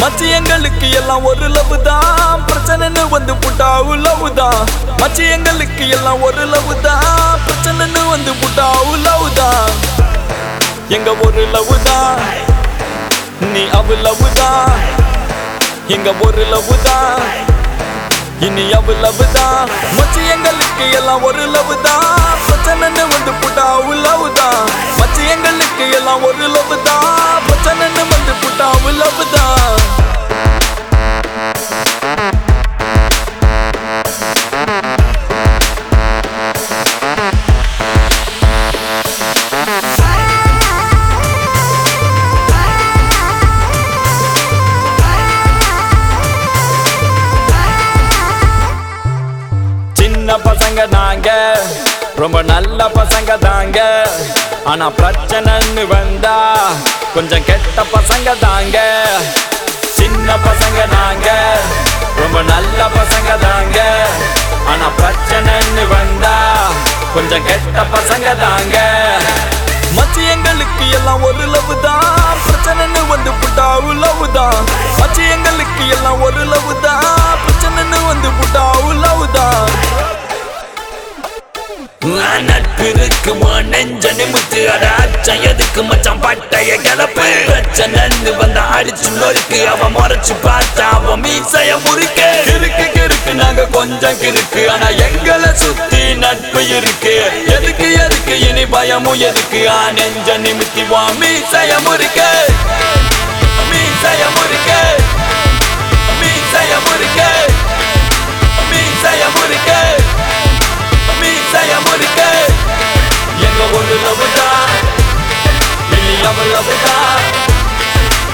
மச்சி எங்களுக்கு எல்லாம் ஒரு லவ் தான். பிரச்சனைன்னு வந்து புட்டாவு லவ் தான். மச்சி எங்களுக்கு எல்லாம் ஒரு லவ் தான். பிரச்சனைன்னு வந்து புட்டாவு லவ் தான். எங்க ஒரு லவ் தான். நீ அவ லவ் தான். எங்க ஒரு லவ் தான். இனி அவ லவ் தான். மச்சி எங்களுக்கு எல்லாம் ஒரு லவ் தான். பசங்க நாங்க ரொம்ப நல்ல பசங்க தாங்க. ஆனா பிரச்சனைன்னு வந்தா கொஞ்சம் கெட்ட பசங்க தாங்க. சின்ன பசங்க நாங்க ரொம்ப நல்ல பசங்க தாங்க. ஆனா பிரச்சனைன்னு வந்தா கொஞ்சம் கெட்ட பசங்க தாங்க. இருக்குமா இருக்கு நெஞ்ச நிமித்து அட எதுக்கு மச்சான் பட்டைய கலப்பு பிரச்சனைன்னு வந்த அடிச்சு நொறுக்கு அவன் முறைச்சு பார்த்தா அவன் மீசைய முறுக்கு. கிறுக்கு கிறுக்கு நாங்க கொஞ்சம் கிறுக்கு. ஆனா எங்களை சுத்தி நட்பு இருக்கு. எதுக்கு எதுக்கு இனி பயமும் எதுக்கு? ஆ நெஞ்ச நிமித்தி வா மீசைய முறுக்கு. அவ தான்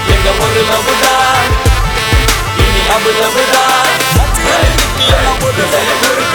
எங்க ஒரு லவ் தான் இனி அபு லவ் தான் ஒரு